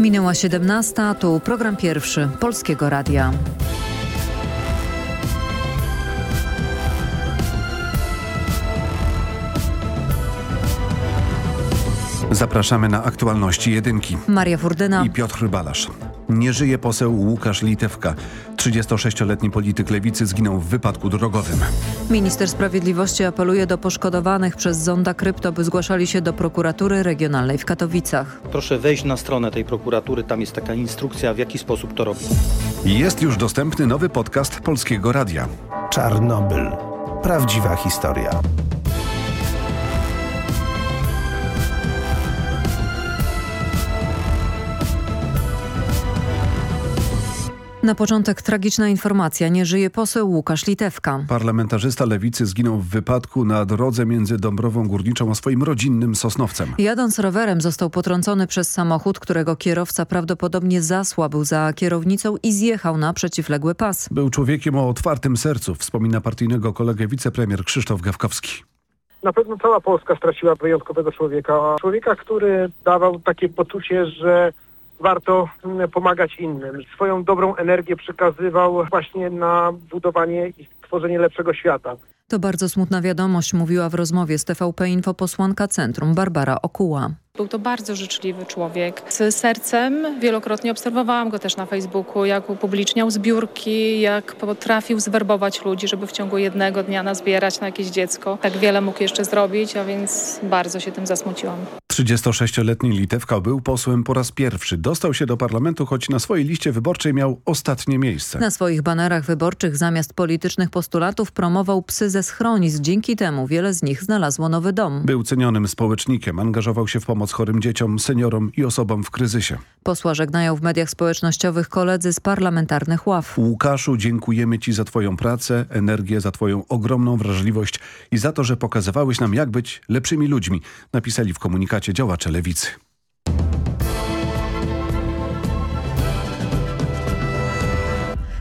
Minęła 17, tu program pierwszy Polskiego Radia. Zapraszamy na aktualności jedynki. Maria Furdyna i Piotr Balasz. Nie żyje poseł Łukasz Litewka. 36-letni polityk lewicy zginął w wypadku drogowym. Minister Sprawiedliwości apeluje do poszkodowanych przez zonda krypto, by zgłaszali się do prokuratury regionalnej w Katowicach. Proszę wejść na stronę tej prokuratury, tam jest taka instrukcja, w jaki sposób to robić. Jest już dostępny nowy podcast Polskiego Radia. Czarnobyl. Prawdziwa historia. Na początek tragiczna informacja. Nie żyje poseł Łukasz Litewka. Parlamentarzysta lewicy zginął w wypadku na drodze między Dąbrową Górniczą a swoim rodzinnym Sosnowcem. Jadąc rowerem został potrącony przez samochód, którego kierowca prawdopodobnie zasłabł za kierownicą i zjechał na przeciwległy pas. Był człowiekiem o otwartym sercu, wspomina partyjnego kolegę wicepremier Krzysztof Gawkowski. Na pewno cała Polska straciła wyjątkowego człowieka. Człowieka, który dawał takie poczucie, że warto mm, pomagać innym. Swoją dobrą energię przekazywał właśnie na budowanie i tworzenie lepszego świata. To bardzo smutna wiadomość, mówiła w rozmowie z TVP Info posłanka Centrum Barbara Okuła. Był to bardzo życzliwy człowiek. Z sercem wielokrotnie obserwowałam go też na Facebooku, jak upubliczniał zbiórki, jak potrafił zwerbować ludzi, żeby w ciągu jednego dnia nazbierać na jakieś dziecko. Tak wiele mógł jeszcze zrobić, a więc bardzo się tym zasmuciłam. 36-letni Litewka był posłem po raz pierwszy. Dostał się do parlamentu, choć na swojej liście wyborczej miał ostatnie miejsce. Na swoich banerach wyborczych zamiast politycznych postulatów promował psy ze schronisk. Dzięki temu wiele z nich znalazło nowy dom. Był cenionym społecznikiem, angażował się w pomoc chorym dzieciom, seniorom i osobom w kryzysie. Posła żegnają w mediach społecznościowych koledzy z parlamentarnych ław. Łukaszu, dziękujemy Ci za Twoją pracę, energię, za Twoją ogromną wrażliwość i za to, że pokazywałeś nam, jak być lepszymi ludźmi, napisali w komunikacie działacze lewicy.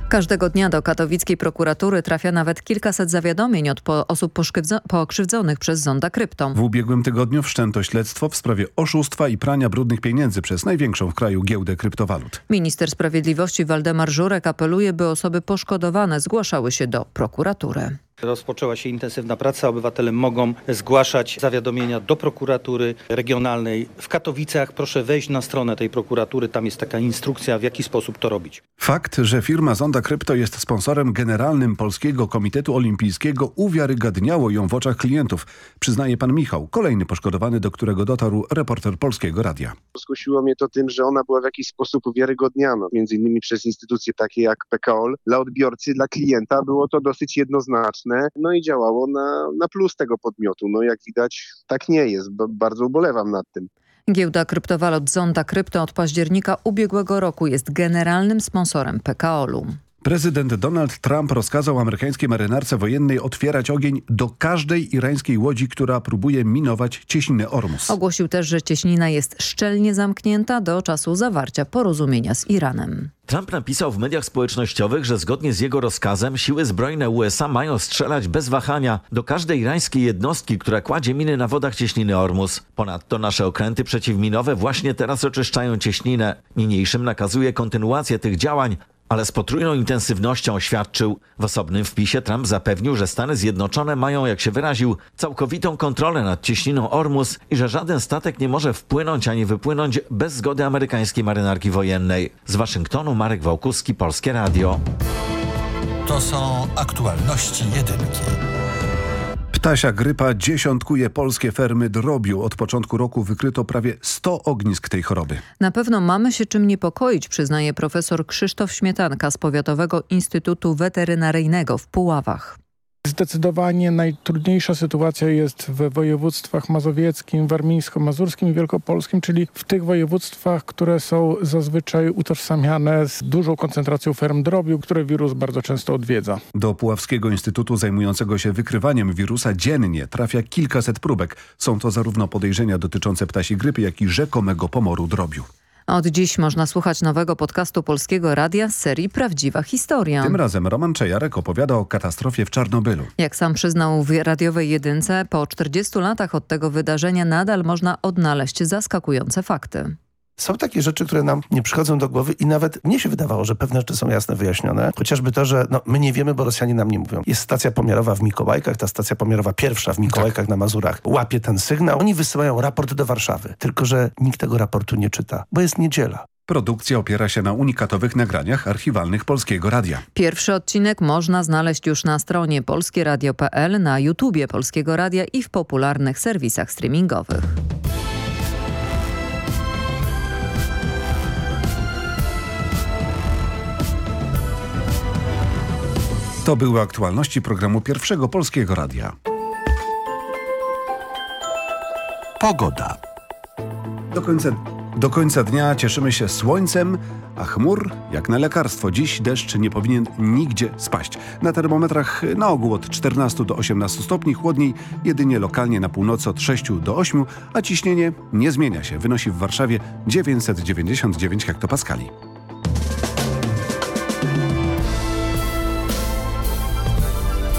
Każdego dnia do katowickiej prokuratury trafia nawet kilkaset zawiadomień od po osób pokrzywdzonych przez zonda krypto. W ubiegłym tygodniu wszczęto śledztwo w sprawie oszustwa i prania brudnych pieniędzy przez największą w kraju giełdę kryptowalut. Minister Sprawiedliwości Waldemar Żurek apeluje, by osoby poszkodowane zgłaszały się do prokuratury. Rozpoczęła się intensywna praca. Obywatele mogą zgłaszać zawiadomienia do prokuratury regionalnej w Katowicach. Proszę wejść na stronę tej prokuratury. Tam jest taka instrukcja, w jaki sposób to robić. Fakt, że firma Zonda Krypto jest sponsorem generalnym Polskiego Komitetu Olimpijskiego uwiarygadniało ją w oczach klientów. Przyznaje pan Michał, kolejny poszkodowany, do którego dotarł reporter Polskiego Radia. Zgłosiło mnie to tym, że ona była w jakiś sposób uwiarygodniana, między innymi przez instytucje takie jak PKOL. Dla odbiorcy, dla klienta było to dosyć jednoznaczne no i działało na, na plus tego podmiotu. No jak widać tak nie jest, bardzo ubolewam nad tym. Giełda kryptowalut Zonda Krypto od października ubiegłego roku jest generalnym sponsorem PKOL-u. Prezydent Donald Trump rozkazał amerykańskiej marynarce wojennej otwierać ogień do każdej irańskiej łodzi, która próbuje minować cieśninę Ormus. Ogłosił też, że cieśnina jest szczelnie zamknięta do czasu zawarcia porozumienia z Iranem. Trump napisał w mediach społecznościowych, że zgodnie z jego rozkazem siły zbrojne USA mają strzelać bez wahania do każdej irańskiej jednostki, która kładzie miny na wodach cieśniny Ormus. Ponadto nasze okręty przeciwminowe właśnie teraz oczyszczają cieśninę. Niniejszym nakazuje kontynuację tych działań, ale z potrójną intensywnością oświadczył. W osobnym wpisie Trump zapewnił, że Stany Zjednoczone mają, jak się wyraził, całkowitą kontrolę nad cieśniną Ormus i że żaden statek nie może wpłynąć ani wypłynąć bez zgody amerykańskiej marynarki wojennej. Z Waszyngtonu Marek Wałkuski, Polskie Radio. To są aktualności jedynki. Ptasia grypa dziesiątkuje polskie fermy drobiu. Od początku roku wykryto prawie 100 ognisk tej choroby. Na pewno mamy się czym niepokoić, przyznaje profesor Krzysztof Śmietanka z Powiatowego Instytutu Weterynaryjnego w Puławach. Zdecydowanie najtrudniejsza sytuacja jest w województwach mazowieckim, warmińsko-mazurskim i wielkopolskim, czyli w tych województwach, które są zazwyczaj utożsamiane z dużą koncentracją ferm drobiu, które wirus bardzo często odwiedza. Do Puławskiego Instytutu zajmującego się wykrywaniem wirusa dziennie trafia kilkaset próbek. Są to zarówno podejrzenia dotyczące ptasiej grypy, jak i rzekomego pomoru drobiu. Od dziś można słuchać nowego podcastu Polskiego Radia z serii Prawdziwa Historia. Tym razem Roman Czejarek opowiada o katastrofie w Czarnobylu. Jak sam przyznał w radiowej jedynce, po 40 latach od tego wydarzenia nadal można odnaleźć zaskakujące fakty. Są takie rzeczy, które nam nie przychodzą do głowy i nawet mnie się wydawało, że pewne rzeczy są jasne, wyjaśnione. Chociażby to, że no, my nie wiemy, bo Rosjanie nam nie mówią. Jest stacja pomiarowa w Mikołajkach, ta stacja pomiarowa pierwsza w Mikołajkach na Mazurach łapie ten sygnał. Oni wysyłają raport do Warszawy. Tylko, że nikt tego raportu nie czyta, bo jest niedziela. Produkcja opiera się na unikatowych nagraniach archiwalnych Polskiego Radia. Pierwszy odcinek można znaleźć już na stronie polskieradio.pl, na YouTubie Polskiego Radia i w popularnych serwisach streamingowych. To były aktualności programu Pierwszego Polskiego Radia. Pogoda. Do końca, do końca dnia cieszymy się słońcem, a chmur jak na lekarstwo. Dziś deszcz nie powinien nigdzie spaść. Na termometrach na ogół od 14 do 18 stopni, chłodniej jedynie lokalnie na północy od 6 do 8, a ciśnienie nie zmienia się. Wynosi w Warszawie 999 hektopaskali.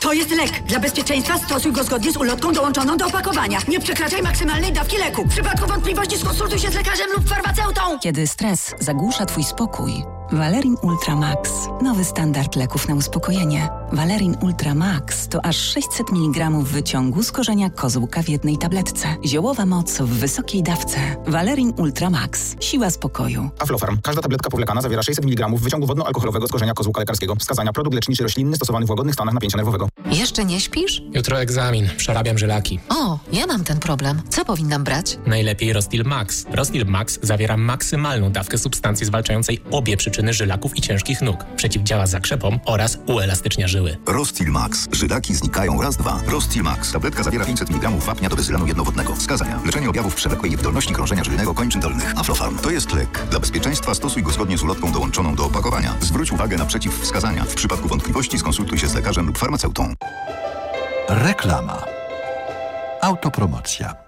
To jest lek. Dla bezpieczeństwa stosuj go zgodnie z ulotką dołączoną do opakowania. Nie przekraczaj maksymalnej dawki leku. W przypadku wątpliwości skonsultuj się z lekarzem lub farmaceutą. Kiedy stres zagłusza Twój spokój, Valerin Ultra Max. Nowy standard leków na uspokojenie. Valerin Ultra Max to aż 600 mg wyciągu z korzenia kozłka w jednej tabletce. Ziołowa moc w wysokiej dawce. Valerin Ultra Max. Siła spokoju. Aflofarm. Każda tabletka powlekana zawiera 600 mg wyciągu wodno-alkoholowego z korzenia kozłka lekarskiego. Wskazania produkt leczniczy roślinny stosowany w łagodnych stanach napięcia nerwowego. Jeszcze nie śpisz? Jutro egzamin. Przerabiam żylaki. O, ja mam ten problem. Co powinnam brać? Najlepiej Rostil Max. Rostil Max zawiera maksymalną dawkę substancji zwalczającej obie przyczyny żylaków i ciężkich nóg. Przeciwdziała zakrzepom oraz uelastycznia żyły. Rostil Max. Żylaki znikają raz, dwa. Rostil Max. Tabletka zawiera 500 mg wapnia do bezylanu jednowodnego. Wskazania. Leczenie objawów przewlekłej niewydolności krążenia żylnego kończyn dolnych. Aflofarm. To jest lek. Dla bezpieczeństwa stosuj go zgodnie z ulotką dołączoną do opakowania. Zwróć uwagę na przeciwwskazania. W przypadku wątpliwości skonsultuj się z lekarzem lub farmaceutą. Reklama. Autopromocja.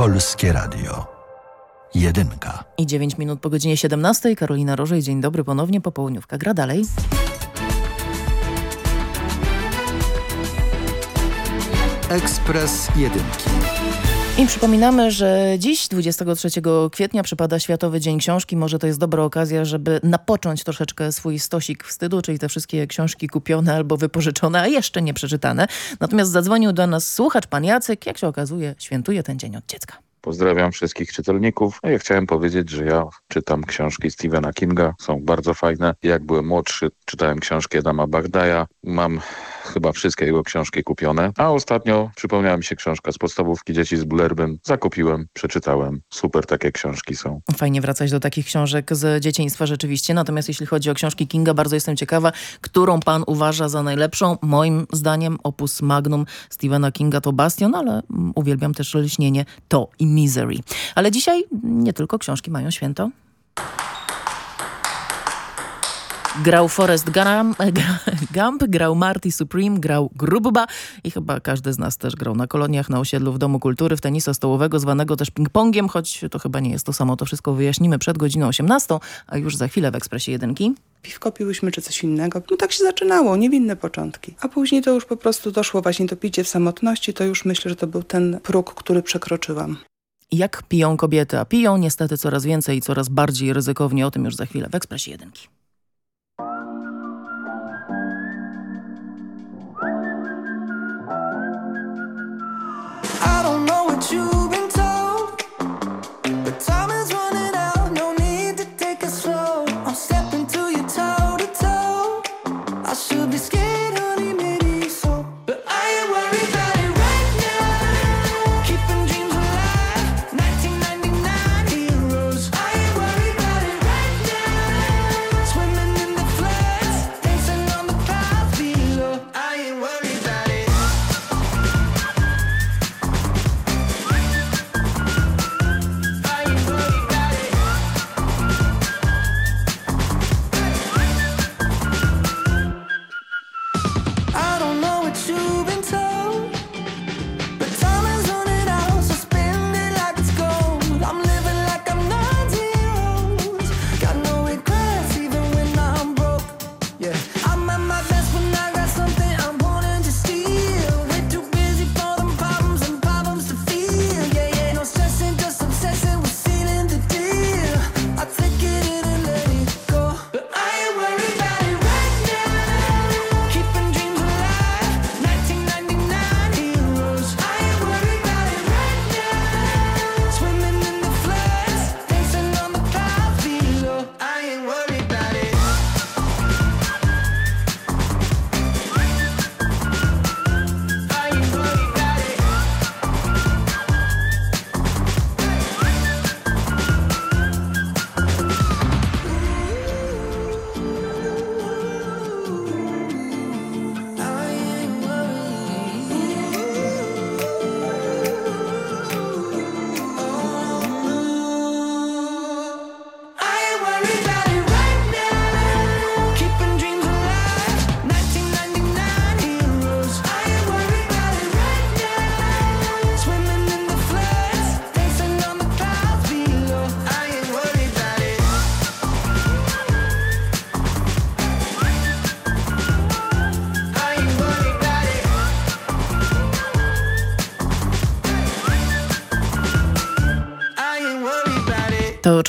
Polskie Radio. Jedynka. I 9 minut po godzinie 17. Karolina Rożej, dzień dobry ponownie, popołudniówka gra dalej. Ekspres Jedynki. I przypominamy, że dziś, 23 kwietnia, przypada Światowy Dzień Książki. Może to jest dobra okazja, żeby napocząć troszeczkę swój stosik wstydu, czyli te wszystkie książki kupione albo wypożyczone, a jeszcze nie przeczytane. Natomiast zadzwonił do nas słuchacz, pan Jacek, jak się okazuje, świętuje ten dzień od dziecka. Pozdrawiam wszystkich czytelników. No ja chciałem powiedzieć, że ja czytam książki Stephena Kinga, są bardzo fajne. Jak byłem młodszy, czytałem książki Adama Bagdaja. Mam chyba wszystkie jego książki kupione. A ostatnio przypomniała mi się książka z podstawówki Dzieci z Bulerbyn. Zakupiłem, przeczytałem. Super takie książki są. Fajnie wracać do takich książek z dzieciństwa rzeczywiście. Natomiast jeśli chodzi o książki Kinga, bardzo jestem ciekawa, którą pan uważa za najlepszą. Moim zdaniem opus magnum Stephena Kinga to Bastion, ale uwielbiam też Lśnienie to i Misery. Ale dzisiaj nie tylko książki mają święto. Grał Forrest Gump, Gump, grał Marty Supreme, grał Grubba i chyba każdy z nas też grał na koloniach, na osiedlu w Domu Kultury, w tenisa stołowego, zwanego też ping-pongiem, choć to chyba nie jest to samo. To wszystko wyjaśnimy przed godziną 18, a już za chwilę w Ekspresie Jedynki. Piwko piłyśmy czy coś innego. No tak się zaczynało, niewinne początki. A później to już po prostu doszło właśnie to picie w samotności, to już myślę, że to był ten próg, który przekroczyłam. jak piją kobiety, a piją niestety coraz więcej i coraz bardziej ryzykownie. O tym już za chwilę w Ekspresie Jedynki.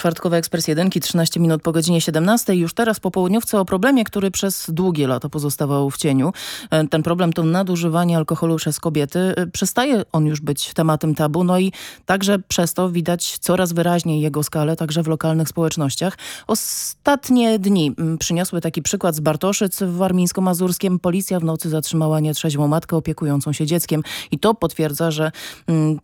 Czwartkowy ekspres jedynki, 13 minut po godzinie 17. Już teraz po południówce o problemie, który przez długie lata pozostawał w cieniu. E, Ten problem to nadużywanie alkoholu przez kobiety. E, Przestaje on już być tematem tabu, no i także przez to widać coraz wyraźniej jego skalę, także w lokalnych społecznościach. Ostatnie dni przyniosły taki przykład z Bartoszyc w Warmińsko-Mazurskiem. Policja w nocy zatrzymała nietrzeźwą matkę opiekującą się dzieckiem i to potwierdza, że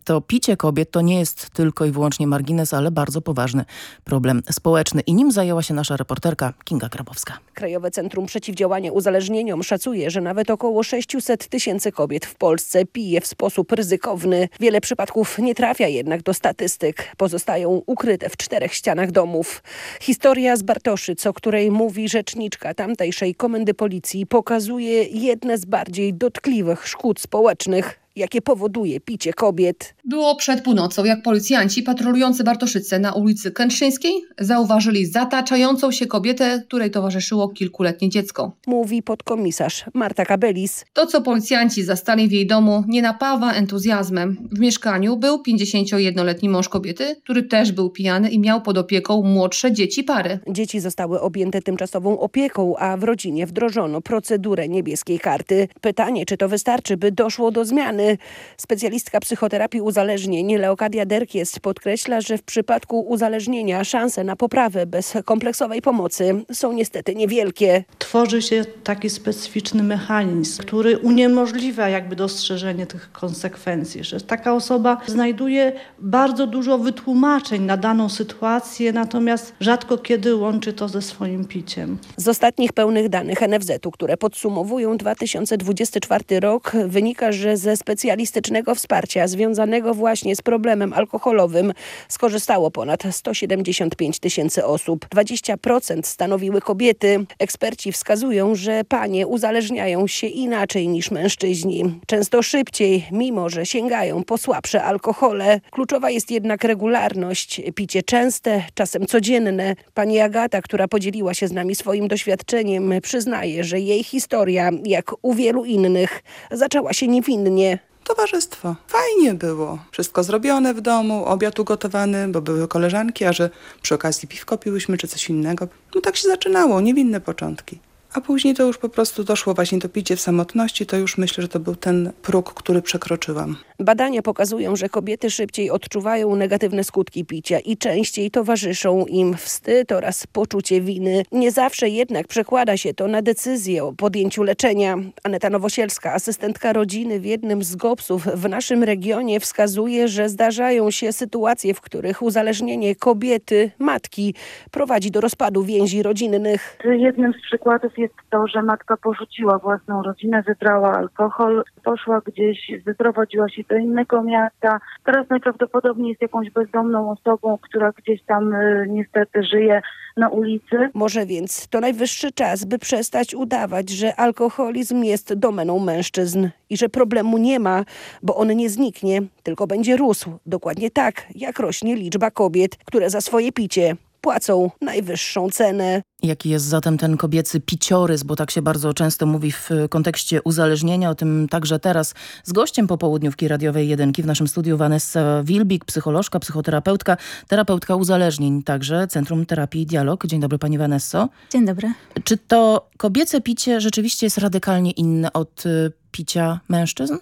to picie kobiet to nie jest tylko i wyłącznie margines, ale bardzo poważny problem społeczny. I nim zajęła się nasza reporterka Kinga Grabowska. Krajowe Centrum Przeciwdziałania Uzależnieniom szacuje, że nawet około 600 tysięcy kobiet w Polsce pije w sposób ryzykowny. Wiele przypadków nie trafia jednak do statystyk. Pozostają ukryte w czterech ścianach domów. Historia z Bartoszyc, o której mówi rzeczniczka tamtejszej komendy policji, pokazuje jedne z bardziej dotkliwych szkód społecznych, jakie powoduje picie kobiet. Było przed północą, jak policjanci patrolujący Bartoszyce na ulicy Kętrzyńskiej zauważyli zataczającą się kobietę, której towarzyszyło kilkuletnie dziecko. Mówi podkomisarz Marta Kabelis. To, co policjanci zastali w jej domu, nie napawa entuzjazmem. W mieszkaniu był 51-letni mąż kobiety, który też był pijany i miał pod opieką młodsze dzieci pary. Dzieci zostały objęte tymczasową opieką, a w rodzinie wdrożono procedurę niebieskiej karty. Pytanie, czy to wystarczy, by doszło do zmiany? Specjalistka psychoterapii uzależnień Leokadia Derkies podkreśla, że w przypadku uzależnienia szanse na poprawę bez kompleksowej pomocy są niestety niewielkie. Tworzy się taki specyficzny mechanizm, który uniemożliwia jakby dostrzeżenie tych konsekwencji, że taka osoba znajduje bardzo dużo wytłumaczeń na daną sytuację, natomiast rzadko kiedy łączy to ze swoim piciem. Z ostatnich pełnych danych NFZ-u, które podsumowują 2024 rok, wynika, że ze specjalistycznego wsparcia związanego właśnie z problemem alkoholowym skorzystało ponad 175 tysięcy osób. 20% stanowiły kobiety. Eksperci wskazują, że panie uzależniają się inaczej niż mężczyźni. Często szybciej, mimo że sięgają po słabsze alkohole. Kluczowa jest jednak regularność. Picie częste, czasem codzienne. Pani Agata, która podzieliła się z nami swoim doświadczeniem, przyznaje, że jej historia, jak u wielu innych, zaczęła się niewinnie. Towarzystwo. Fajnie było. Wszystko zrobione w domu, obiad ugotowany, bo były koleżanki, a że przy okazji piwko piłyśmy czy coś innego. No tak się zaczynało, niewinne początki. A później to już po prostu doszło właśnie do picie w samotności, to już myślę, że to był ten próg, który przekroczyłam. Badania pokazują, że kobiety szybciej odczuwają negatywne skutki picia i częściej towarzyszą im wstyd oraz poczucie winy. Nie zawsze jednak przekłada się to na decyzję o podjęciu leczenia. Aneta Nowosielska, asystentka rodziny w jednym z GOPS-ów w naszym regionie wskazuje, że zdarzają się sytuacje, w których uzależnienie kobiety, matki prowadzi do rozpadu więzi rodzinnych. Jednym z przykładów jest to, że matka porzuciła własną rodzinę, wybrała alkohol, poszła gdzieś, wyprowadziła się do innego miasta. Teraz najprawdopodobniej jest jakąś bezdomną osobą, która gdzieś tam y, niestety żyje na ulicy. Może więc to najwyższy czas, by przestać udawać, że alkoholizm jest domeną mężczyzn i że problemu nie ma, bo on nie zniknie, tylko będzie rósł. Dokładnie tak, jak rośnie liczba kobiet, które za swoje picie płacą najwyższą cenę. Jaki jest zatem ten kobiecy piciorys, bo tak się bardzo często mówi w kontekście uzależnienia, o tym także teraz z gościem popołudniówki radiowej jedynki w naszym studiu Vanessa Wilbik, psycholożka, psychoterapeutka, terapeutka uzależnień, także Centrum Terapii i Dialog. Dzień dobry Pani Vanesso. Dzień dobry. Czy to kobiece picie rzeczywiście jest radykalnie inne od y, picia mężczyzn?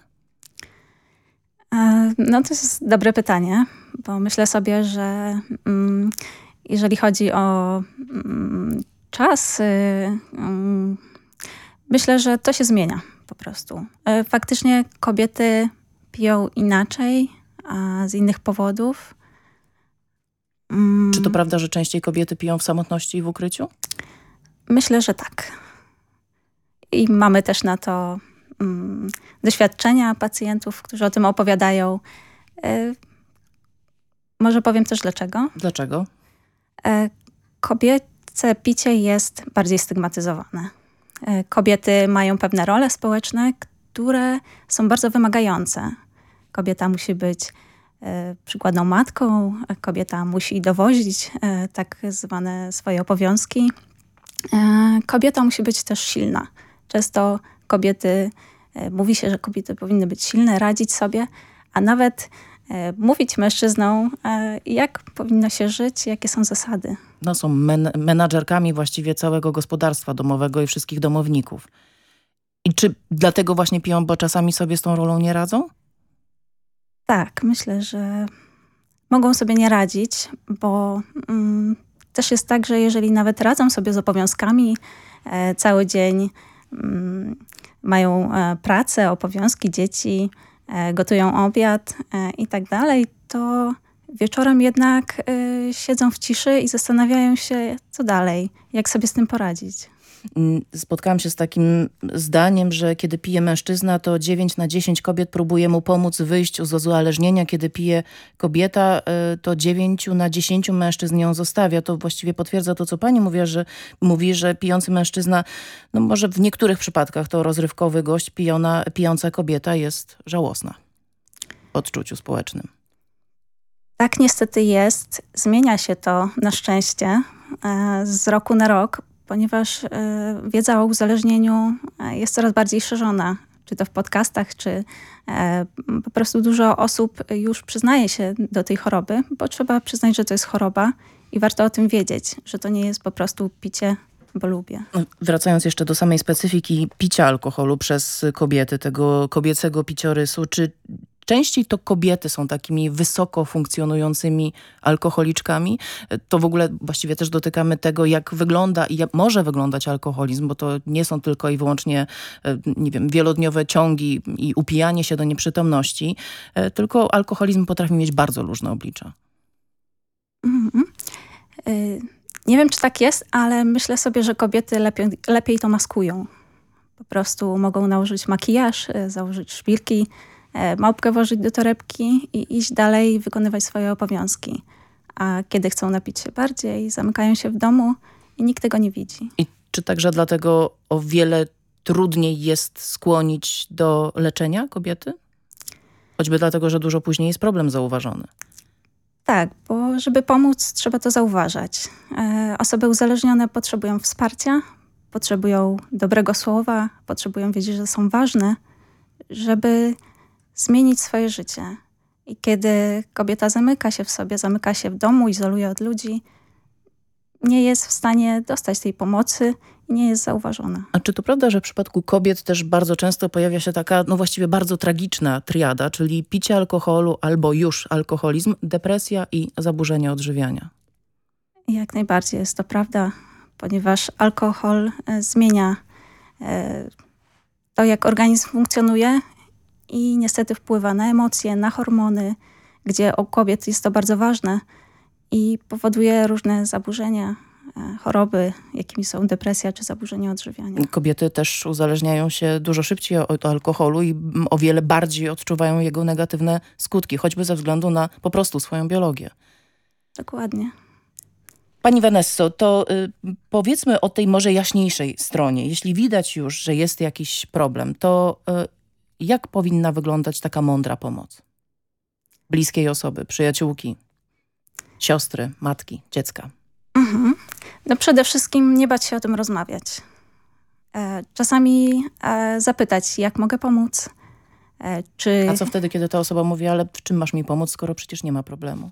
E, no to jest dobre pytanie, bo myślę sobie, że mm, jeżeli chodzi o mm, czas, mm, myślę, że to się zmienia po prostu. E, faktycznie kobiety piją inaczej, a z innych powodów. Mm, Czy to prawda, że częściej kobiety piją w samotności i w ukryciu? Myślę, że tak. I mamy też na to doświadczenia pacjentów, którzy o tym opowiadają. E, może powiem też dlaczego. Dlaczego? E, kobiece picie jest bardziej stygmatyzowane. E, kobiety mają pewne role społeczne, które są bardzo wymagające. Kobieta musi być e, przykładną matką, kobieta musi dowozić tak zwane swoje obowiązki. Kobieta musi być też silna. Często kobiety, mówi się, że kobiety powinny być silne, radzić sobie, a nawet mówić mężczyznom, jak powinno się żyć, jakie są zasady. No, są men menadżerkami właściwie całego gospodarstwa domowego i wszystkich domowników. I czy dlatego właśnie piją, bo czasami sobie z tą rolą nie radzą? Tak, myślę, że mogą sobie nie radzić, bo mm, też jest tak, że jeżeli nawet radzą sobie z obowiązkami e, cały dzień, mm, mają e, pracę, obowiązki, dzieci, e, gotują obiad e, i tak dalej, to wieczorem jednak e, siedzą w ciszy i zastanawiają się, co dalej, jak sobie z tym poradzić. Mm, spotkałam się z takim zdaniem, że kiedy pije mężczyzna, to 9 na 10 kobiet próbuje mu pomóc wyjść z uzależnienia. Kiedy pije kobieta, e, to 9 na 10 mężczyzn ją zostawia. To właściwie potwierdza to, co pani mówi, że, mówi, że pijący mężczyzna, no może w niektórych przypadkach to rozrywkowy gość, pijona, pijąca kobieta jest żałosna w odczuciu społecznym. Tak niestety jest. Zmienia się to na szczęście e, z roku na rok, ponieważ e, wiedza o uzależnieniu e, jest coraz bardziej szerzona. Czy to w podcastach, czy po prostu dużo osób już przyznaje się do tej choroby, bo trzeba przyznać, że to jest choroba i warto o tym wiedzieć, że to nie jest po prostu picie bo lubię. Wracając jeszcze do samej specyfiki picia alkoholu przez kobiety, tego kobiecego piciorysu, czy Częściej to kobiety są takimi wysoko funkcjonującymi alkoholiczkami. To w ogóle właściwie też dotykamy tego, jak wygląda i jak może wyglądać alkoholizm, bo to nie są tylko i wyłącznie nie wiem, wielodniowe ciągi i upijanie się do nieprzytomności, tylko alkoholizm potrafi mieć bardzo różne oblicza. Mm -hmm. Nie wiem, czy tak jest, ale myślę sobie, że kobiety lepiej to maskują. Po prostu mogą nałożyć makijaż, założyć szpilki, małpkę włożyć do torebki i iść dalej wykonywać swoje obowiązki. A kiedy chcą napić się bardziej, zamykają się w domu i nikt tego nie widzi. I czy także dlatego o wiele trudniej jest skłonić do leczenia kobiety? Choćby dlatego, że dużo później jest problem zauważony. Tak, bo żeby pomóc, trzeba to zauważać. E, osoby uzależnione potrzebują wsparcia, potrzebują dobrego słowa, potrzebują wiedzieć, że są ważne, żeby zmienić swoje życie. I kiedy kobieta zamyka się w sobie, zamyka się w domu, izoluje od ludzi, nie jest w stanie dostać tej pomocy i nie jest zauważona. A czy to prawda, że w przypadku kobiet też bardzo często pojawia się taka, no właściwie bardzo tragiczna triada, czyli picie alkoholu albo już alkoholizm, depresja i zaburzenia odżywiania? Jak najbardziej jest to prawda, ponieważ alkohol e, zmienia e, to, jak organizm funkcjonuje i niestety wpływa na emocje, na hormony, gdzie u kobiet jest to bardzo ważne i powoduje różne zaburzenia, e, choroby, jakimi są depresja czy zaburzenia odżywiania. Kobiety też uzależniają się dużo szybciej od alkoholu i o wiele bardziej odczuwają jego negatywne skutki, choćby ze względu na po prostu swoją biologię. Dokładnie. Pani Vanesso, to y, powiedzmy o tej może jaśniejszej stronie. Jeśli widać już, że jest jakiś problem, to y, jak powinna wyglądać taka mądra pomoc? Bliskiej osoby, przyjaciółki, siostry, matki, dziecka. Mhm. No przede wszystkim nie bać się o tym rozmawiać. E, czasami e, zapytać, jak mogę pomóc. E, czy... A co wtedy, kiedy ta osoba mówi, ale w czym masz mi pomóc, skoro przecież nie ma problemu?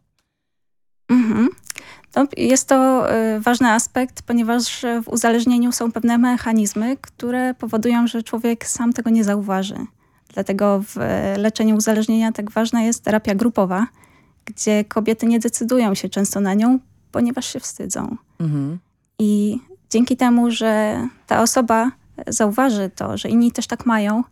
Mhm. No, jest to y, ważny aspekt, ponieważ w uzależnieniu są pewne mechanizmy, które powodują, że człowiek sam tego nie zauważy. Dlatego w leczeniu uzależnienia tak ważna jest terapia grupowa, gdzie kobiety nie decydują się często na nią, ponieważ się wstydzą. Mhm. I dzięki temu, że ta osoba zauważy to, że inni też tak mają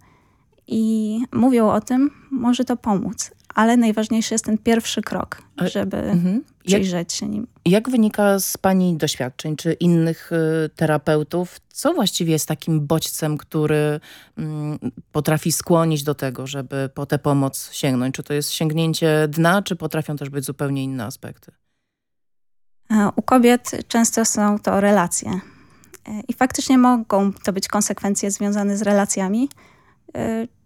i mówią o tym, może to pomóc. Ale najważniejszy jest ten pierwszy krok, żeby mhm. przyjrzeć się nim. Jak wynika z Pani doświadczeń, czy innych y, terapeutów, co właściwie jest takim bodźcem, który y, potrafi skłonić do tego, żeby po tę pomoc sięgnąć? Czy to jest sięgnięcie dna, czy potrafią też być zupełnie inne aspekty? U kobiet często są to relacje. E, I faktycznie mogą to być konsekwencje związane z relacjami.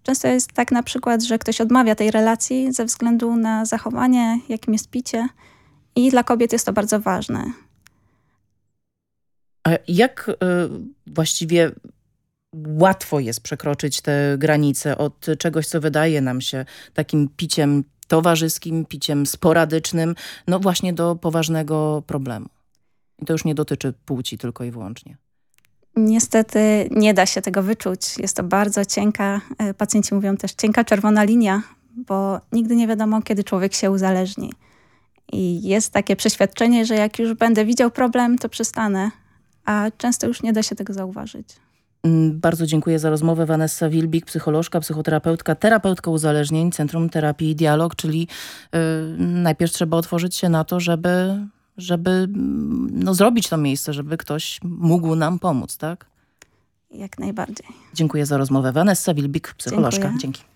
Często jest tak na przykład, że ktoś odmawia tej relacji ze względu na zachowanie, jakim jest picie i dla kobiet jest to bardzo ważne. A jak y, właściwie łatwo jest przekroczyć te granice od czegoś, co wydaje nam się takim piciem towarzyskim, piciem sporadycznym, no właśnie do poważnego problemu. I to już nie dotyczy płci tylko i wyłącznie. Niestety nie da się tego wyczuć. Jest to bardzo cienka, e, pacjenci mówią też cienka czerwona linia, bo nigdy nie wiadomo, kiedy człowiek się uzależni. I jest takie przeświadczenie, że jak już będę widział problem, to przestanę, a często już nie da się tego zauważyć. Mm, bardzo dziękuję za rozmowę. Vanessa Wilbik, psycholożka, psychoterapeutka, terapeutka uzależnień, Centrum Terapii i Dialog, czyli yy, najpierw trzeba otworzyć się na to, żeby, żeby no, zrobić to miejsce, żeby ktoś mógł nam pomóc, tak? Jak najbardziej. Dziękuję za rozmowę. Vanessa Wilbik, psycholożka. Dziękuję. Dzięki.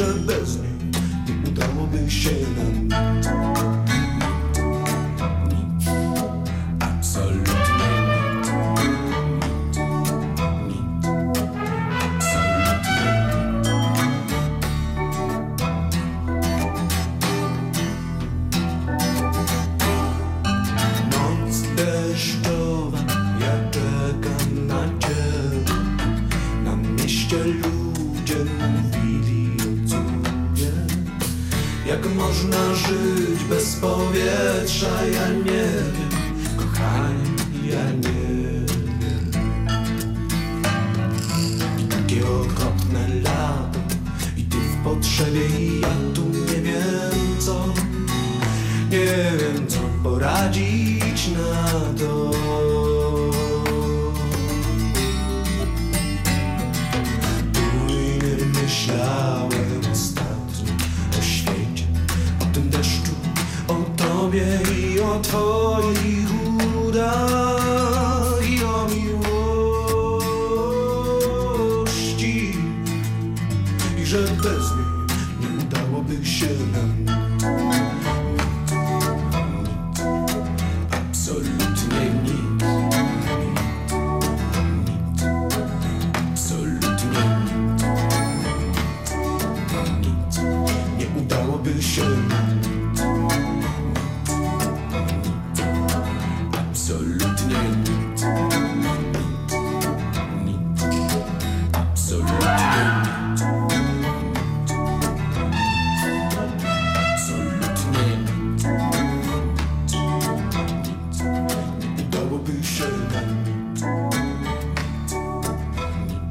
że bez niej nie udałoby się nam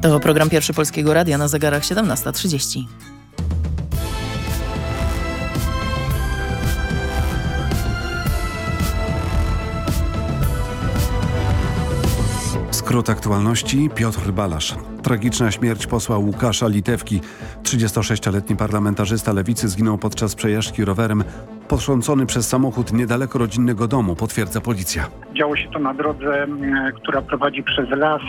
To program Pierwszy Polskiego Radia na zegarach 17.30. Skrót aktualności Piotr Balasz. Tragiczna śmierć posła Łukasza Litewki. 36-letni parlamentarzysta lewicy zginął podczas przejażdżki rowerem potrącony przez samochód niedaleko rodzinnego domu, potwierdza policja. Działo się to na drodze, która prowadzi przez las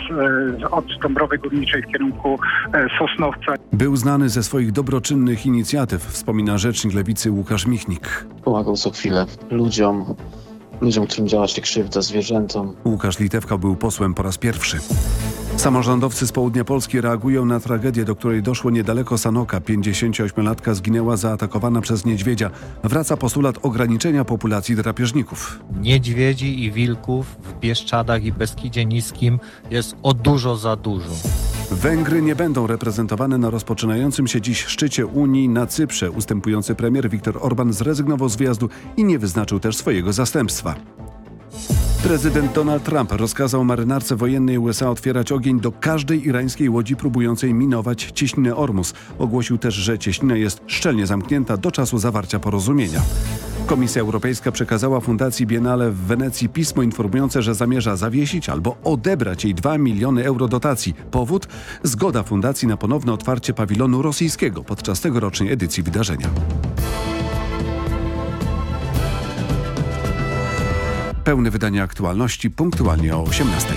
od Dąbrowy Górniczej w kierunku e, Sosnowca. Był znany ze swoich dobroczynnych inicjatyw, wspomina rzecznik lewicy Łukasz Michnik. Pomagał co chwilę ludziom, ludziom, którym działa się krzywda, zwierzętom. Łukasz Litewka był posłem po raz pierwszy. Samorządowcy z południa Polski reagują na tragedię, do której doszło niedaleko Sanoka. 58-latka zginęła zaatakowana przez niedźwiedzia. Wraca postulat ograniczenia populacji drapieżników. Niedźwiedzi i wilków w Bieszczadach i Beskidzie Niskim jest o dużo za dużo. Węgry nie będą reprezentowane na rozpoczynającym się dziś szczycie Unii na Cyprze. Ustępujący premier Viktor Orban zrezygnował z wyjazdu i nie wyznaczył też swojego zastępstwa. Prezydent Donald Trump rozkazał marynarce wojennej USA otwierać ogień do każdej irańskiej łodzi próbującej minować cieśninę Ormus. Ogłosił też, że cieśnina jest szczelnie zamknięta do czasu zawarcia porozumienia. Komisja Europejska przekazała Fundacji Biennale w Wenecji pismo informujące, że zamierza zawiesić albo odebrać jej 2 miliony euro dotacji. Powód? Zgoda Fundacji na ponowne otwarcie pawilonu rosyjskiego podczas tegorocznej edycji wydarzenia. Pełne wydanie aktualności punktualnie o 18.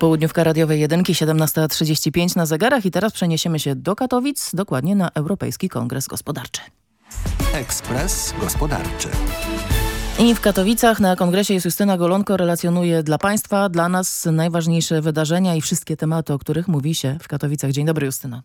Popołudniówka radiowej jedynki 17.35 na zegarach i teraz przeniesiemy się do Katowic, dokładnie na Europejski Kongres Gospodarczy. Ekspres Gospodarczy. I w Katowicach na kongresie Justyna Golonko, relacjonuje dla Państwa, dla nas najważniejsze wydarzenia i wszystkie tematy, o których mówi się w Katowicach. Dzień dobry Justyna.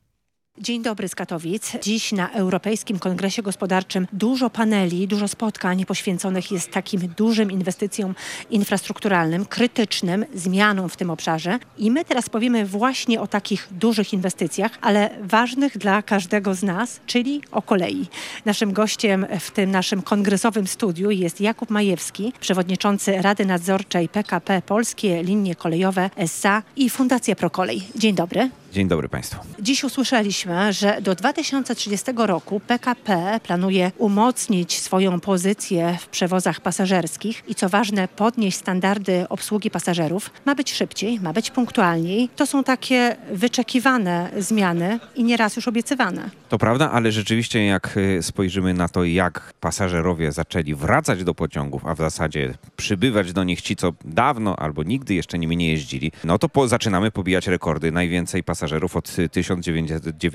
Dzień dobry z Katowic. Dziś na Europejskim Kongresie Gospodarczym dużo paneli, dużo spotkań poświęconych jest takim dużym inwestycjom infrastrukturalnym, krytycznym, zmianom w tym obszarze. I my teraz powiemy właśnie o takich dużych inwestycjach, ale ważnych dla każdego z nas, czyli o kolei. Naszym gościem w tym naszym kongresowym studiu jest Jakub Majewski, przewodniczący Rady Nadzorczej PKP Polskie Linie Kolejowe SA i Fundacja Prokolej. Dzień dobry. Dzień dobry Państwu. Dziś usłyszeliśmy, że do 2030 roku PKP planuje umocnić swoją pozycję w przewozach pasażerskich i co ważne, podnieść standardy obsługi pasażerów. Ma być szybciej, ma być punktualniej. To są takie wyczekiwane zmiany i nieraz już obiecywane. To prawda, ale rzeczywiście jak y, spojrzymy na to, jak pasażerowie zaczęli wracać do pociągów, a w zasadzie przybywać do nich ci, co dawno albo nigdy jeszcze nimi nie jeździli, no to po, zaczynamy pobijać rekordy. Najwięcej pasażerów od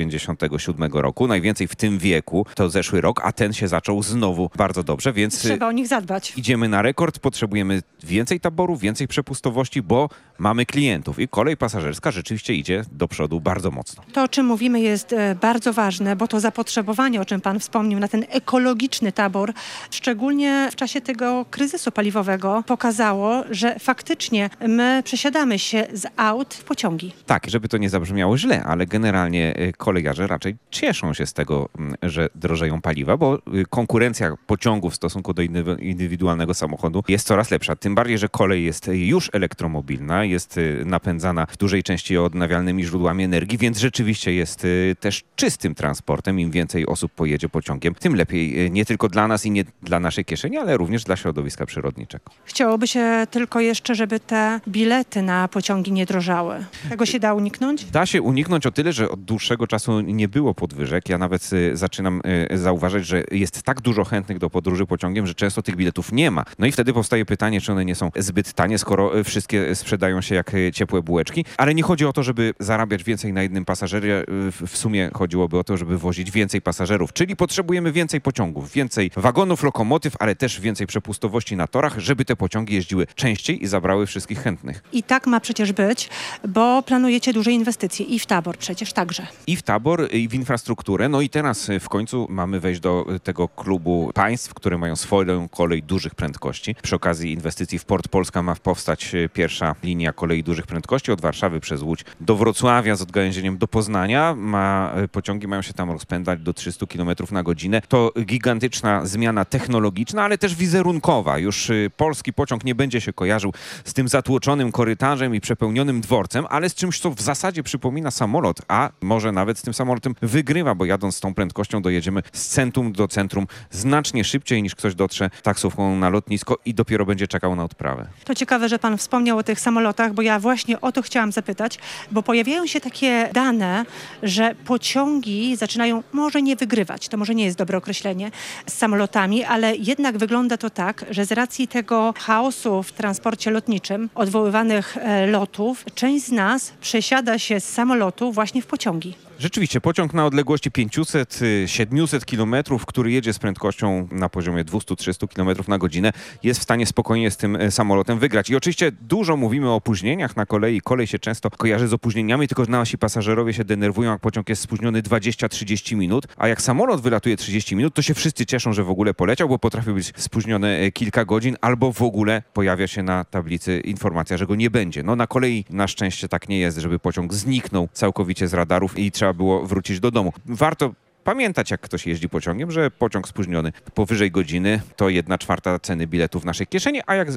1997 roku, najwięcej w tym wieku, to zeszły rok, a ten się zaczął znowu bardzo dobrze, więc... y, Trzeba o nich zadbać. Idziemy na rekord, potrzebujemy więcej taborów, więcej przepustowości, bo mamy klientów i kolej pasażerska rzeczywiście idzie do przodu bardzo mocno. To, o czym mówimy, jest e, bardzo ważne, bo to zapotrzebowanie, o czym Pan wspomniał, na ten ekologiczny tabor, szczególnie w czasie tego kryzysu paliwowego, pokazało, że faktycznie my przesiadamy się z aut w pociągi. Tak, żeby to nie zabrzmiało źle, ale generalnie y, kolejarze raczej cieszą się z tego, mm, że drożeją paliwa, bo y, konkurencja pociągów w stosunku do indywi- indywidualnego samochodu jest coraz lepsza. Tym bardziej, że kolej jest już elektromobilna, jest y, napędzana w dużej części odnawialnymi źródłami energii, więc rzeczywiście jest y, też czystym transportem. Im więcej osób pojedzie pociągiem, tym lepiej nie tylko dla nas i nie dla naszej kieszeni, ale również dla środowiska przyrodniczego. Chciałoby się tylko jeszcze, żeby te bilety na pociągi nie drożały. Tego się da uniknąć? Da się uniknąć o tyle, że od dłuższego czasu nie było podwyżek. Ja nawet y, zaczynam y, zauważyć, że jest tak dużo chętnych do podróży pociągiem, że często tych biletów nie ma. No i wtedy powstaje pytanie, czy one nie są zbyt tanie, skoro y, wszystkie sprzedają się jak ciepłe bułeczki. Ale nie chodzi o to, żeby zarabiać więcej na jednym pasażerze. W w sumie chodziłoby o to, żeby wozić więcej pasażerów. Czyli potrzebujemy więcej pociągów, więcej wagonów, lokomotyw, ale też więcej przepustowości na torach, żeby te pociągi jeździły częściej i zabrały wszystkich chętnych. I tak ma przecież być, bo planujecie duże inwestycje i w tabor przecież także. i w tabor, i w infrastrukturę. No i teraz y, w końcu mamy wejść do y, tego klubu państw, które mają swoją kolej dużych prędkości. Przy okazji inwestycji w Port Polska ma powstać y, pierwsza linia kolei dużych prędkości od Warszawy przez Łódź do Wrocławia z odgałęzieniem do Poznania. Ma, pociągi mają się tam rozpędzać do 300 km na godzinę. To gigantyczna zmiana technologiczna, ale też wizerunkowa. Już polski pociąg nie będzie się kojarzył z tym zatłoczonym korytarzem i przepełnionym dworcem, ale z czymś, co w zasadzie przypomina samolot, a może nawet z tym samolotem wygrywa, bo jadąc z tą prędkością dojedziemy z centrum do centrum znacznie szybciej niż ktoś dotrze taksówką na lotnisko i dopiero będzie czekał na odprawę. To ciekawe, że pan wspomniał o tych samolotach, bo ja właśnie o to chciałam zapytać, bo pojawiają się takie dane, że pociągi zaczynają może nie wygrywać, to może nie jest dobre określenie, z samolotami, ale jednak wygląda to tak, że z racji tego chaosu w transporcie lotniczym, odwoływanych e, lotów, część z nas przesiada się z samolotu właśnie w pociągi. Rzeczywiście, pociąg na odległości 500-700 kilometrów, który jedzie z prędkością na poziomie 200-300 kilometrów na godzinę, jest w stanie spokojnie z tym e, samolotem wygrać. I oczywiście dużo mówimy o opóźnieniach na kolei. Kolej się często kojarzy z opóźnieniami, tylko nasi pasażerowie się denerwują, jak pociąg jest spóźniony 20-30 minut, a jak samolot wylatuje 30 minut, to się wszyscy cieszą, że w ogóle poleciał, bo potrafi być spóźniony e, kilka godzin, albo w ogóle pojawia się na tablicy informacja, że go nie będzie. No na kolei na szczęście tak nie jest, żeby pociąg zniknął całkowicie z radarów i trzeba było wrócić do domu. Warto pamiętać, jak ktoś jeździ pociągiem, że pociąg spóźniony powyżej godziny to jedna czwarta ceny biletu w naszej kieszeni, a jak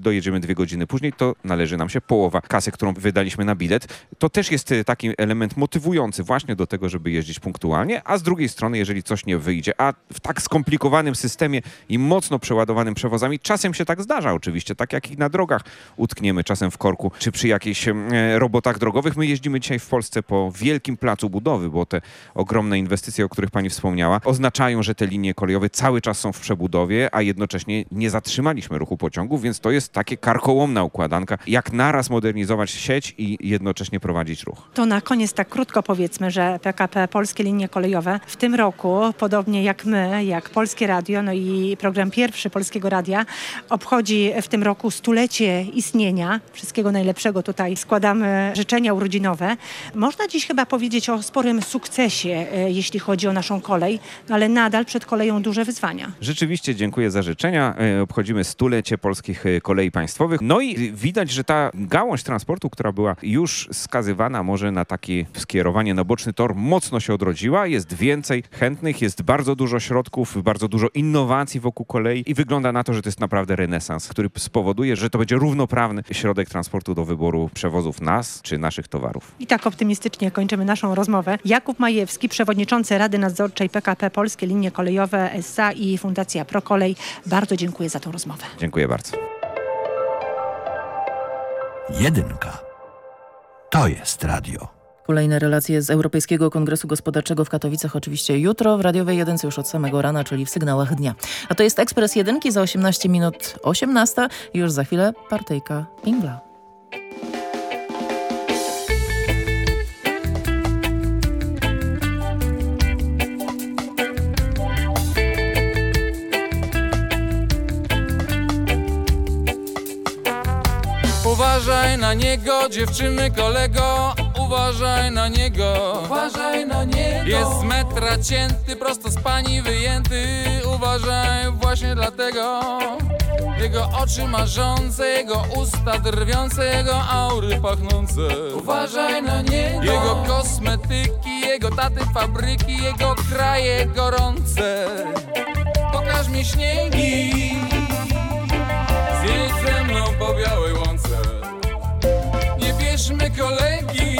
dojedziemy dwie godziny później, to należy nam się połowa kasy, którą wydaliśmy na bilet. To też jest y, taki element motywujący właśnie do tego, żeby jeździć punktualnie, a z drugiej strony, jeżeli coś nie wyjdzie, a w tak skomplikowanym systemie i mocno przeładowanym przewozami, czasem się tak zdarza oczywiście, tak jak i na drogach utkniemy czasem w korku, czy przy jakichś e, robotach drogowych. My jeździmy dzisiaj w Polsce po wielkim placu budowy, bo te ogromne inwestycje, o których których pani wspomniała, oznaczają, że te linie kolejowe cały czas są w przebudowie, a jednocześnie nie zatrzymaliśmy ruchu pociągów, więc to jest takie karkołomna układanka, jak naraz modernizować sieć i jednocześnie prowadzić ruch. To na koniec tak krótko powiedzmy, że PKP Polskie Linie Kolejowe w tym roku, podobnie jak my, jak Polskie Radio, no i program pierwszy Polskiego Radia, obchodzi w tym roku stulecie istnienia. Wszystkiego najlepszego tutaj składamy życzenia urodzinowe. Można dziś chyba powiedzieć o sporym sukcesie, e, jeśli chodzi o naszą kolej, no ale nadal przed koleją duże wyzwania. Rzeczywiście dziękuję za życzenia. E, Obchodzimy stulecie polskich e, kolei państwowych. No i widać, że ta gałąź transportu, która była już skazywana może na takie skierowanie na boczny tor, mocno się odrodziła. Jest więcej chętnych, jest bardzo dużo środków, bardzo dużo innowacji wokół kolei i wygląda na to, że to jest naprawdę renesans, który spowoduje, że to będzie równoprawny środek transportu do wyboru przewozów nas czy naszych towarów. I tak optymistycznie kończymy naszą rozmowę. Jakub Majewski, przewodniczący Rady Nadzorczej PKP Polskie Linie Kolejowe SA i Fundacja Prokolej. Bardzo dziękuję za tą rozmowę. Dziękuję bardzo. Jedynka. To jest radio. Kolejne relacje z Europejskiego Kongresu Gospodarczego w Katowicach oczywiście jutro, w Radiowej Jedynce już od samego rana, czyli w sygnałach dnia. A to jest Ekspres Jedynki za 18 minut 18 i już za chwilę partyjka Pingla. Uważaj na niego, dziewczyny kolego Uważaj na niego. Uważaj na niego. Jest z metra cięty, prosto z pani wyjęty. Uważaj właśnie dlatego. Jego oczy marzące, jego usta drwiące Jego aury pachnące. Uważaj na niego. Jego kosmetyki, jego taty fabryki Jego kraje gorące. Pokaż mi śniegi. Zjedź ze mną po białej łące Bierzmy kolegi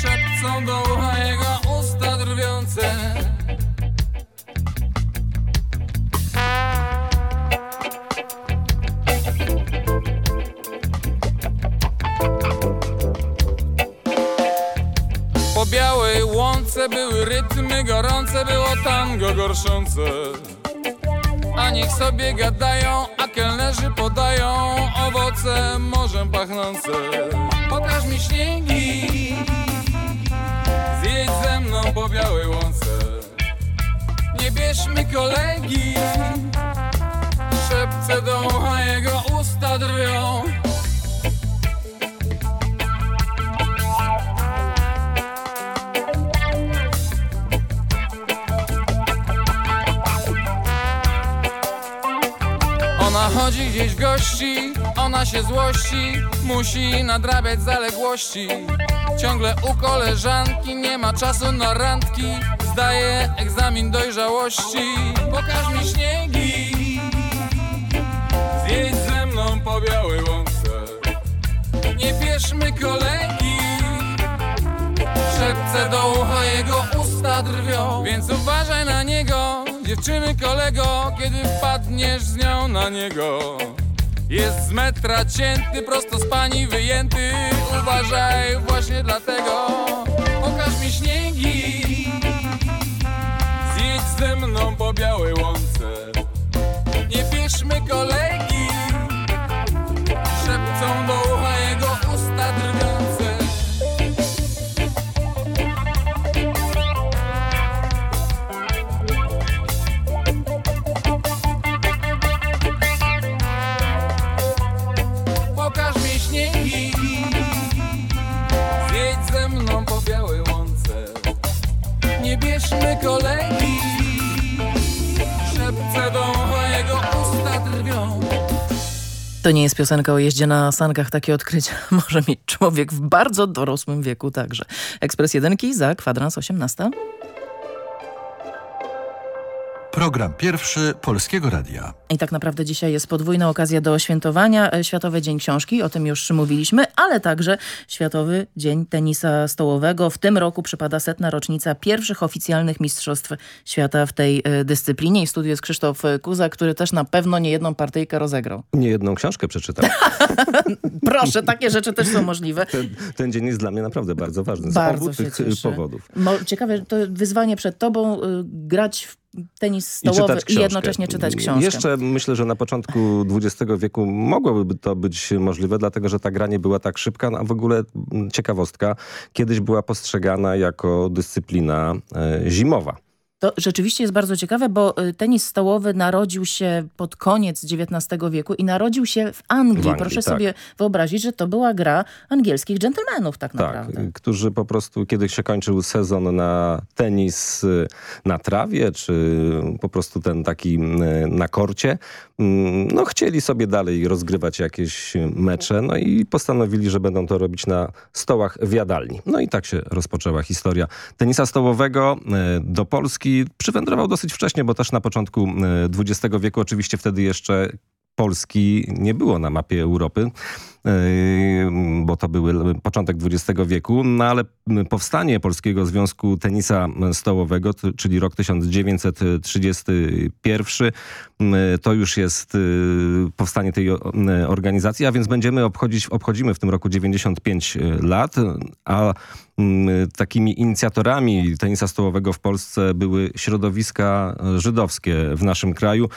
Szepcą do ucha jego usta drwiące. Po białej łące były rytmy gorące Było tango gorszące a niech sobie gadają, a kelnerzy podają owoce morzem pachnące. Pokaż mi śniegi, zjedź ze mną po białej łące. Nie bierzmy kolegi, gdzieś gości, ona się złości, musi nadrabiać zaległości. Ciągle u koleżanki, nie ma czasu na randki, zdaje egzamin dojrzałości. Pokaż mi śniegi, zjedź ze mną po białej łące. Nie bierzmy kolegi, szepce do ucha jego usta drwią. Więc uważaj na niego, dziewczyny kolego, kiedy wpadniesz z nią na niego. Jest z metra cięty, prosto z pani wyjęty. Uważaj właśnie dlatego. Pokaż mi śniegi, zjedź ze mną po białej łące. Nie bierzmy kolegi, To nie jest piosenka o jeździe na sankach. Takie odkrycia może mieć człowiek w bardzo dorosłym wieku także. Ekspres Jedynki za kwadrans 18. Program pierwszy Polskiego Radia. I tak naprawdę dzisiaj jest podwójna okazja do świętowania. E, Światowy Dzień Książki, o tym już mówiliśmy, ale także Światowy Dzień Tenisa Stołowego. W tym roku przypada setna rocznica pierwszych oficjalnych Mistrzostw Świata w tej e, dyscyplinie. I w studiu jest Krzysztof Kuza, który też na pewno nie jedną partyjkę rozegrał. Nie jedną książkę przeczytał. Proszę, takie rzeczy też są możliwe. Ten, ten dzień jest dla mnie naprawdę bardzo ważny. Z Bardzo obu się tych cieszę. powodów. Mo ciekawe, to wyzwanie przed tobą, y, grać w tenis stołowy i, książkę. jednocześnie czytać książkę. Jeszcze myślę, że na początku XX wieku mogłoby to być możliwe, dlatego że ta gra nie była tak szybka, no, a w ogóle mm, ciekawostka, kiedyś była postrzegana jako dyscyplina e, zimowa. To rzeczywiście jest bardzo ciekawe, bo y, tenis stołowy narodził się pod koniec XIX wieku i narodził się w Anglii. W Anglii, Proszę tak. sobie wyobrazić, że to była gra angielskich dżentelmenów tak naprawdę. Tak, którzy po prostu, kiedy się kończył sezon na tenis y, na trawie, czy po prostu ten taki y, na korcie, mm, no chcieli sobie dalej rozgrywać jakieś mecze, no i postanowili, że będą to robić na stołach w jadalni. No i tak się rozpoczęła historia tenisa stołowego y, do Polski. Przywędrował dosyć wcześnie, bo też na początku y, XX wieku, oczywiście wtedy jeszcze Polski nie było na mapie Europy, yy, bo to był początek XX wieku, no ale powstanie Polskiego Związku Tenisa Stołowego, czyli rok 1931, yy, to już jest yy, powstanie tej yy, organizacji, a więc będziemy obchodzić, obchodzimy w tym roku 95 lat, a mm, takimi inicjatorami tenisa stołowego w Polsce były środowiska żydowskie w naszym kraju.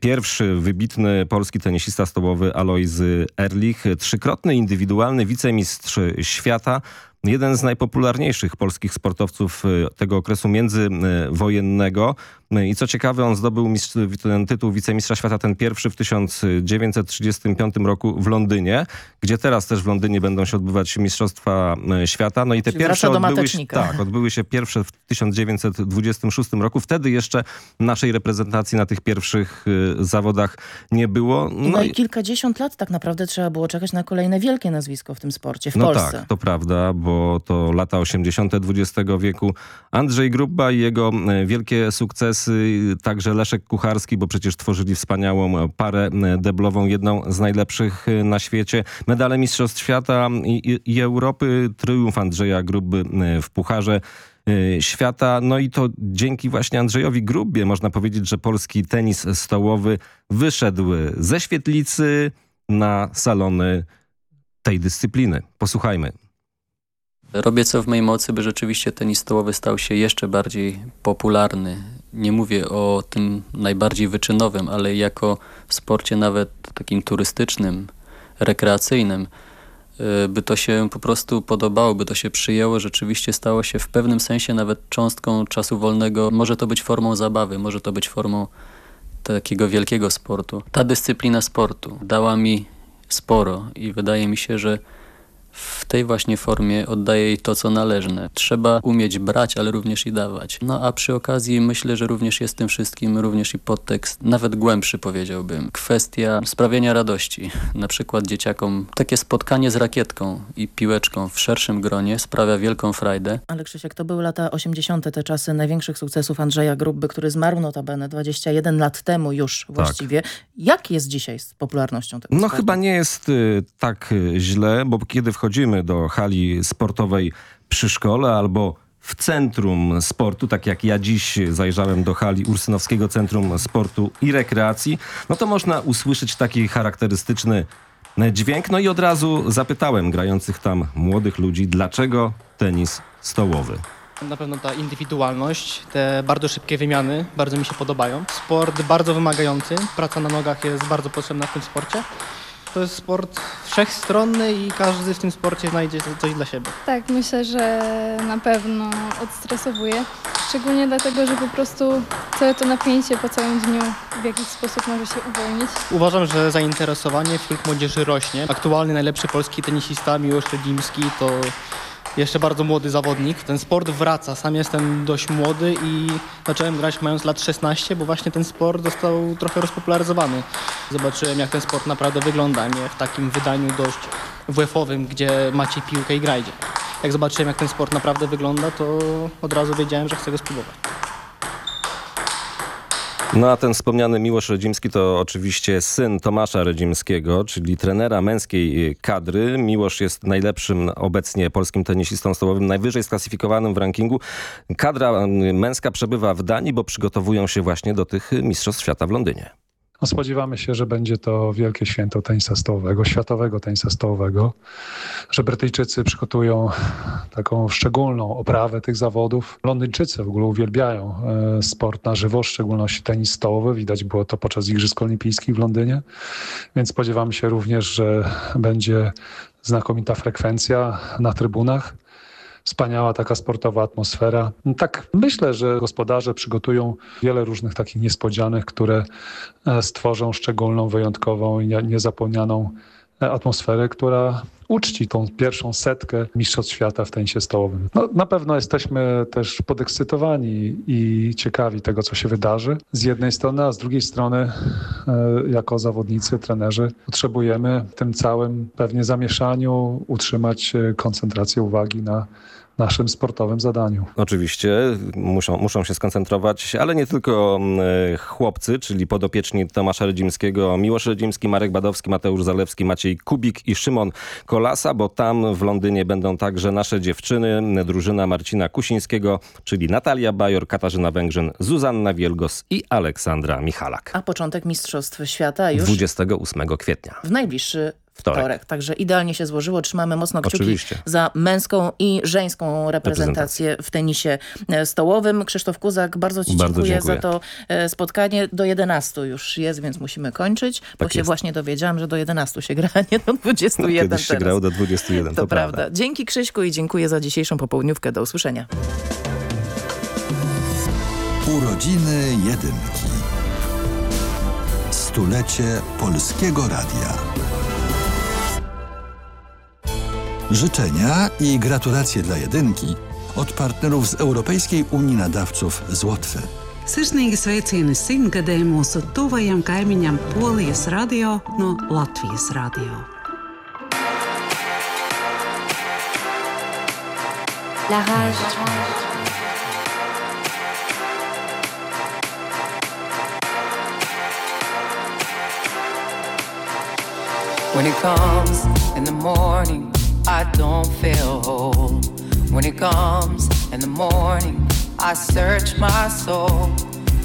Pierwszy wybitny polski tenisista stołowy Alois Erlich, trzykrotny indywidualny wicemistrz świata, jeden z najpopularniejszych polskich sportowców y, tego okresu międzywojennego. Y, I co ciekawe, on zdobył mistrz, ten tytuł wicemistrza świata, ten pierwszy w 1935 roku w Londynie, gdzie teraz też w Londynie będą się odbywać Mistrzostwa y, Świata. No i te Czyli pierwsze odbyły się, matecznika. tak, odbyły się pierwsze w 1926 roku. Wtedy jeszcze naszej reprezentacji na tych pierwszych zawodach nie było. No, i kilkadziesiąt lat tak naprawdę trzeba było czekać na kolejne wielkie nazwisko w tym sporcie w no Polsce. tak, to prawda, bo to lata 80. XX wieku. Andrzej Grubba i jego e, wielkie sukcesy, także Leszek Kucharski, bo przecież tworzyli wspaniałą parę e, deblową, jedną z najlepszych e, na świecie. Medale Mistrzostw Świata i, i, Europy, triumf Andrzeja Grubby w Pucharze świata. No i to dzięki właśnie Andrzejowi Grubbie można powiedzieć, że polski tenis stołowy wyszedł ze świetlicy na salony tej dyscypliny. Posłuchajmy. Robię co w mojej mocy, by rzeczywiście tenis stołowy stał się jeszcze bardziej popularny. Nie mówię o tym najbardziej wyczynowym, ale jako w sporcie nawet takim turystycznym, rekreacyjnym, y, by to się po prostu podobało, by to się przyjęło, rzeczywiście stało się w pewnym sensie nawet cząstką czasu wolnego. Może to być formą zabawy, może to być formą takiego wielkiego sportu. Ta dyscyplina sportu dała mi sporo i wydaje mi się, że w tej właśnie formie oddaje jej to, co należne. Trzeba umieć brać, ale również i dawać. No a przy okazji myślę, że również jest w tym wszystkim również i podtekst, nawet głębszy powiedziałbym. Kwestia sprawiania radości. Na przykład dzieciakom takie spotkanie z rakietką i piłeczką w szerszym gronie sprawia wielką frajdę. Ale Krzysiek, to były lata 80. te czasy największych sukcesów Andrzeja Grubby, który zmarł notabene 21 lat temu już właściwie. Jak jest dzisiaj z popularnością tego No chyba nie jest y, tak y, źle, bo kiedy wchodzimy do hali sportowej przy szkole albo w centrum sportu, tak jak ja dziś zajrzałem do hali Ursynowskiego Centrum Sportu i Rekreacji, no to można usłyszeć taki charakterystyczny dźwięk. No i od razu zapytałem grających tam młodych ludzi, dlaczego tenis stołowy? Na pewno ta indywidualność, te bardzo szybkie wymiany bardzo mi się podobają. Sport bardzo wymagający, praca na nogach jest bardzo potrzebna w tym sporcie. To jest sport wszechstronny i każdy w tym sporcie znajdzie coś dla siebie. Tak, myślę, że na pewno odstresowuje. Szczególnie dlatego, że po prostu całe to napięcie po całym dniu w jakiś sposób może się uwolnić. Uważam, że zainteresowanie wśród młodzieży rośnie. Aktualny najlepszy polski tenisista Miłosz Redzimski to jeszcze bardzo młody zawodnik. Ten sport wraca. Sam jestem dość młody i zacząłem grać mając lat 16, bo właśnie ten sport został trochę rozpopularyzowany. Zobaczyłem jak ten sport naprawdę wygląda, nie w takim wydaniu dość WF-owym, gdzie macie piłkę i grajdzie. Jak zobaczyłem jak ten sport naprawdę wygląda, to od razu wiedziałem, że chcę go spróbować. No a ten wspomniany Miłosz Redzimski to oczywiście syn Tomasza Redzimskiego, czyli trenera męskiej kadry. Miłosz jest najlepszym obecnie polskim tenisistą stołowym, najwyżej sklasyfikowanym w rankingu. Kadra męska przebywa w Danii, bo przygotowują się właśnie do tych Mistrzostw Świata w Londynie. No spodziewamy się, że będzie to wielkie święto tenisa stołowego, światowego tenisa stołowego, że Brytyjczycy przygotują taką szczególną oprawę tych zawodów. Londyńczycy w ogóle uwielbiają e, sport na żywo, w szczególności tenis stołowy. Widać było to podczas Igrzysk Olimpijskich w Londynie, więc spodziewamy się również, że będzie znakomita frekwencja na trybunach wspaniała taka sportowa atmosfera. Tak myślę, że gospodarze przygotują wiele różnych takich niespodzianek, które e, stworzą szczególną, wyjątkową i niezapomnianą e, atmosferę, która uczci tą pierwszą setkę Mistrzostw Świata w tenisie stołowym. No, na pewno jesteśmy też podekscytowani i ciekawi tego, co się wydarzy z jednej strony, a z drugiej strony e, jako zawodnicy, trenerzy potrzebujemy w tym całym pewnie zamieszaniu utrzymać koncentrację uwagi na naszym sportowym zadaniu. Oczywiście muszą, muszą się skoncentrować, ale nie tylko mm, chłopcy, czyli podopieczni Tomasza Rydzimskiego, Miłosz Rydzimski, Marek Badowski, Mateusz Zalewski, Maciej Kubik i Szymon Kolasa, bo tam w Londynie będą także nasze dziewczyny, drużyna Marcina Kusińskiego, czyli Natalia Bajor, Katarzyna Węgrzyn, Zuzanna Wielgos i Aleksandra Michalak. A początek Mistrzostw Świata już? 28 kwietnia. W najbliższy Wtorek. wtorek. Także idealnie się złożyło. Trzymamy mocno kciuki Oczywiście. za męską i żeńską reprezentację w tenisie e, stołowym. Krzysztof Kuzak, bardzo Ci Bardzo dziękuję, dziękuję. za to e, spotkanie. Do 11 już jest, więc musimy kończyć, bo Tak się jest. właśnie dowiedziałam, że do 11 się gra, a nie do 21 Kiedyś się teraz. grało do 21, To, to, prawda. Dzięki Krzyśku i dziękuję za dzisiejszą popołudniówkę. Do usłyszenia. Urodziny Jedynki. Stulecie Polskiego Radia. Życzenia i gratulacje dla Jedynki od partnerów z Europejskiej Unii Nadawców z Łotwy. Sirsnīgi sveicieni simtgadēju mūsu tuvajam kaimiņam Polijas radio no Latvijas radio. La rage. When it comes in the morning, I don't feel whole. When it comes in the morning, I search my soul.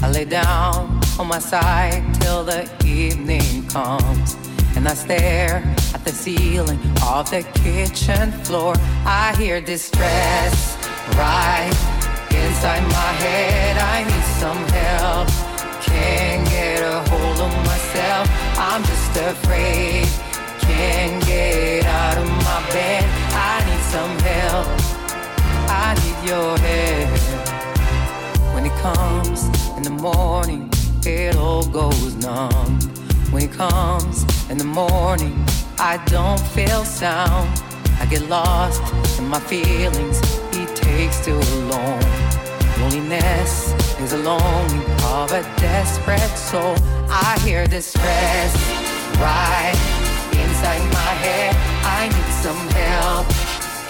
I lay down on my side till the evening comes. And I stare at the ceiling of the kitchen floor. I hear distress right inside my head. I need some help. Can't get a hold of myself. I'm just afraid. Can't get out of my bed. I need some help. I need your help. When it comes in the morning, it all goes numb. When it comes in the morning, I don't feel sound. I get lost in my feelings. It takes too long. Loneliness is a longing of a desperate soul. I hear distress right inside my head. I need some help.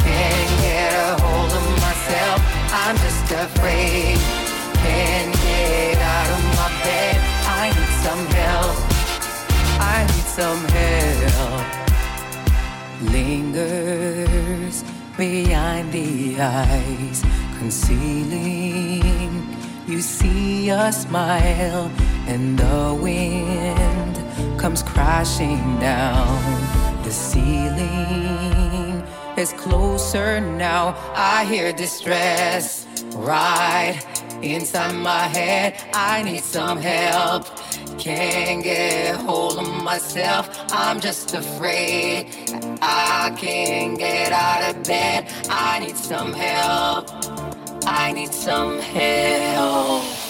Can't get a hold of myself. I'm just afraid. Can't get out of my bed. I need some help. I need some help. Lingers behind the eyes, concealing. You see a smile, and the wind comes crashing down the ceiling. Is closer now. I hear distress right inside my head. I need some help. Can't get hold of myself. I'm just afraid. I can't get out of bed. I need some help. I need some help.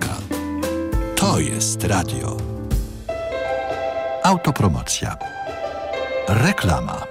To jest radio. Autopromocja. Reklama.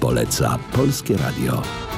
Poleca Polskie Radio.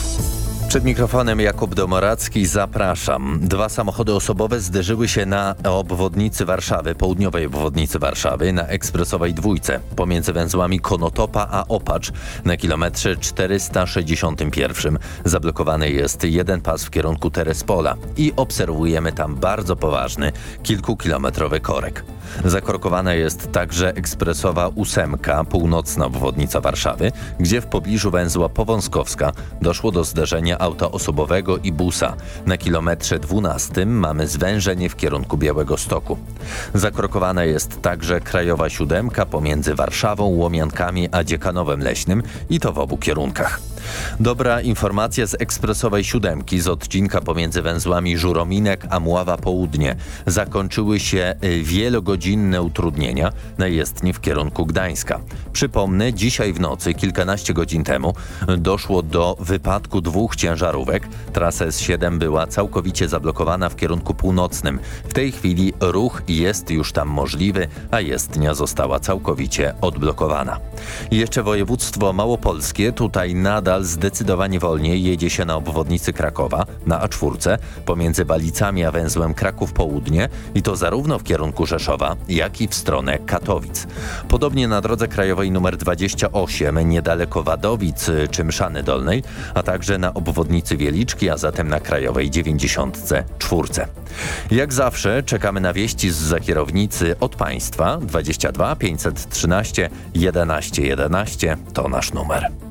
Przed mikrofonem Jakub Domoracki, zapraszam. Dwa samochody osobowe zderzyły się na obwodnicy Warszawy, południowej obwodnicy Warszawy, na ekspresowej dwójce, pomiędzy węzłami Konotopa a Opacz na kilometrze 461. Zablokowany jest jeden pas w kierunku Terespola i obserwujemy tam bardzo poważny, kilkukilometrowy korek. Zakorkowana jest także ekspresowa ósemka, północna obwodnica Warszawy, gdzie w pobliżu węzła Powązkowska doszło do zderzenia auta osobowego i busa. Na kilometrze 12 mamy zwężenie w kierunku Białego Stoku. Zakrokowana jest także krajowa siódemka pomiędzy Warszawą, Łomiankami a Dziekanowem Leśnym i to w obu kierunkach. Dobra informacja z ekspresowej siódemki z odcinka pomiędzy węzłami Żurominek a Mława Południe. Zakończyły się y, wielogodzinne utrudnienia na jezdni w kierunku Gdańska. Przypomnę, dzisiaj w nocy, kilkanaście godzin temu, doszło do wypadku dwóch ciężarówek. Trasa S7 była całkowicie zablokowana w kierunku północnym. W tej chwili ruch jest już tam możliwy, a jezdnia została całkowicie odblokowana. Jeszcze województwo małopolskie, tutaj nadal zdecydowanie wolniej jedzie się na obwodnicy Krakowa, na A4, pomiędzy Balicami a węzłem Kraków Południe i to zarówno w kierunku Rzeszowa, jak i w stronę Katowic. Podobnie na drodze krajowej nr 28 niedaleko Wadowic czy Mszany Dolnej, a także na obwodnicy Wieliczki, a zatem na krajowej 94. Jak zawsze czekamy na wieści z kierownicy od Państwa 22 513 11 11 to nasz numer.